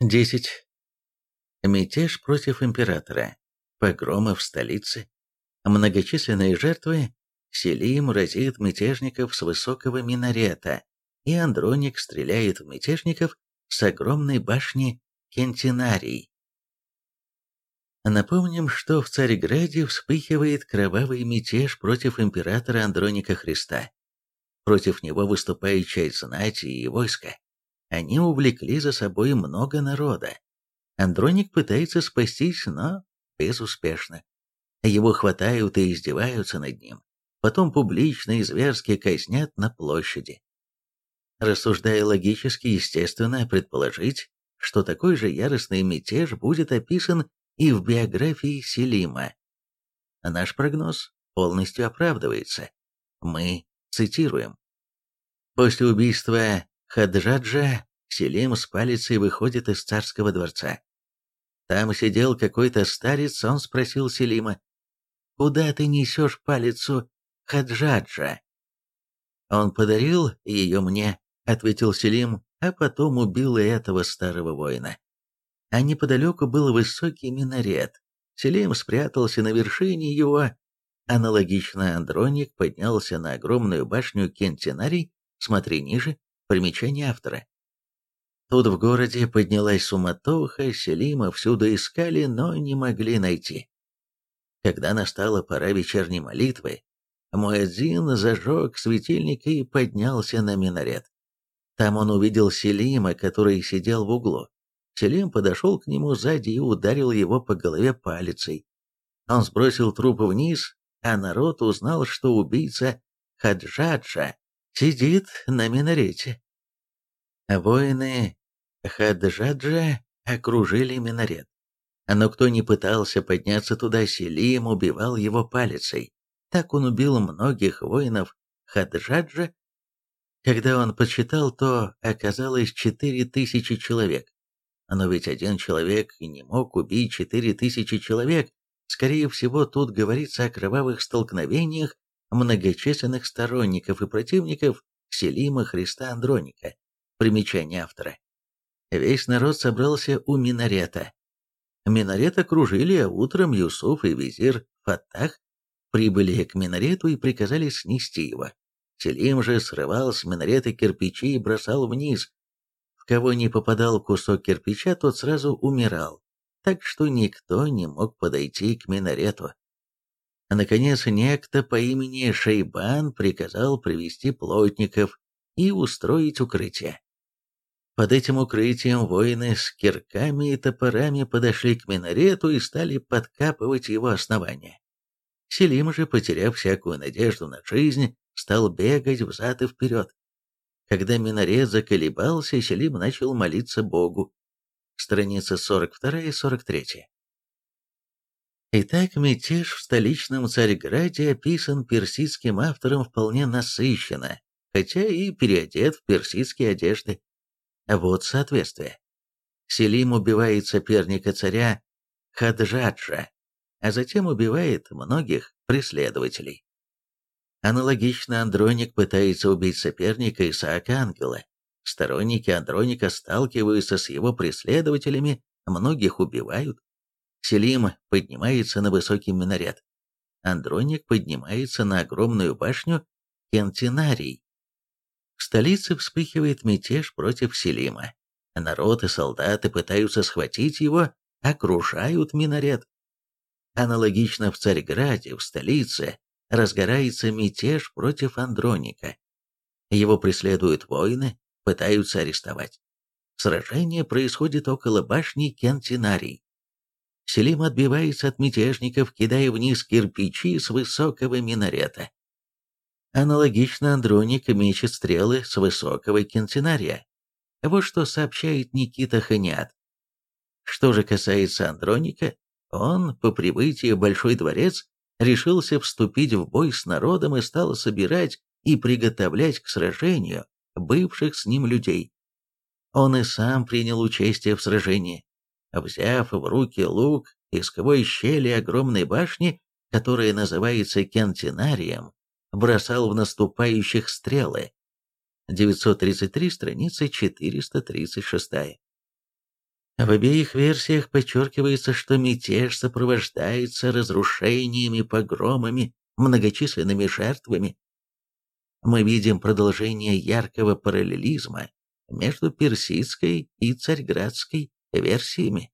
10. Мятеж против императора. Погромы в столице. Многочисленные жертвы. Селим разит мятежников с высокого минарета, и Андроник стреляет в мятежников с огромной башни Кентинарий. Напомним, что в Царьграде вспыхивает кровавый мятеж против императора Андроника Христа. Против него выступает часть знати и войска. Они увлекли за собой много народа. Андроник пытается спастись, но безуспешно. Его хватают и издеваются над ним. Потом публично и зверски казнят на площади. Рассуждая логически, естественно предположить, что такой же яростный мятеж будет описан и в биографии Селима. Наш прогноз полностью оправдывается. Мы цитируем. После убийства Хаджаджа Селим с палицей выходит из царского дворца. Там сидел какой-то старец, он спросил Селима, «Куда ты несешь палицу Хаджаджа?» «Он подарил ее мне», — ответил Селим, а потом убил и этого старого воина. А неподалеку был высокий минарет. Селим спрятался на вершине его. Аналогично Андроник поднялся на огромную башню Кентинарий, смотри ниже, Примечание автора. Тут в городе поднялась суматоха, Селима всюду искали, но не могли найти. Когда настала пора вечерней молитвы, Муэдзин зажег светильник и поднялся на минарет. Там он увидел Селима, который сидел в углу. Селим подошел к нему сзади и ударил его по голове палицей. Он сбросил труп вниз, а народ узнал, что убийца Хаджаджа сидит на минарете. Воины Хаджаджа окружили минарет. Но кто не пытался подняться туда, Селим убивал его палицей. Так он убил многих воинов Хаджаджа. Когда он подсчитал, то оказалось четыре тысячи человек. Но ведь один человек не мог убить четыре тысячи человек. Скорее всего, тут говорится о кровавых столкновениях многочисленных сторонников и противников Селима Христа Андроника. Примечание автора. Весь народ собрался у минарета. Минарет окружили, а утром Юсуф и визир Фаттах прибыли к минарету и приказали снести его. Селим же срывал с минарета кирпичи и бросал вниз. В кого не попадал кусок кирпича, тот сразу умирал, так что никто не мог подойти к минарету. Наконец, некто по имени Шейбан приказал привести плотников и устроить укрытие. Под этим укрытием воины с кирками и топорами подошли к минарету и стали подкапывать его основание. Селим же, потеряв всякую надежду на жизнь, стал бегать взад и вперед. Когда минарет заколебался, Селим начал молиться Богу. Страница 42 и 43. Итак, мятеж в столичном Царьграде описан персидским автором вполне насыщенно, хотя и переодет в персидские одежды. Вот соответствие. Селим убивает соперника царя Хаджаджа, а затем убивает многих преследователей. Аналогично Андроник пытается убить соперника Исаака Ангела. Сторонники Андроника сталкиваются с его преследователями, многих убивают. Селим поднимается на высокий минарет. Андроник поднимается на огромную башню Кентинарий. В столице вспыхивает мятеж против Селима. Народ и солдаты пытаются схватить его, окружают минарет. Аналогично в Царьграде, в столице, разгорается мятеж против Андроника. Его преследуют воины, пытаются арестовать. Сражение происходит около башни Кентинарий. Селим отбивается от мятежников, кидая вниз кирпичи с высокого минарета. Аналогично Андроник мечет стрелы с высокого кентинария. Вот что сообщает Никита Ханиат. Что же касается Андроника, он, по прибытии в Большой дворец, решился вступить в бой с народом и стал собирать и приготовлять к сражению бывших с ним людей. Он и сам принял участие в сражении, Взяв в руки лук и сквозь щели огромной башни, которая называется Кентинарием, бросал в наступающих стрелы. 933, страница 436. В обеих версиях подчеркивается, что мятеж сопровождается разрушениями, погромами, многочисленными жертвами. Мы видим продолжение яркого параллелизма между персидской и царьградской версиями.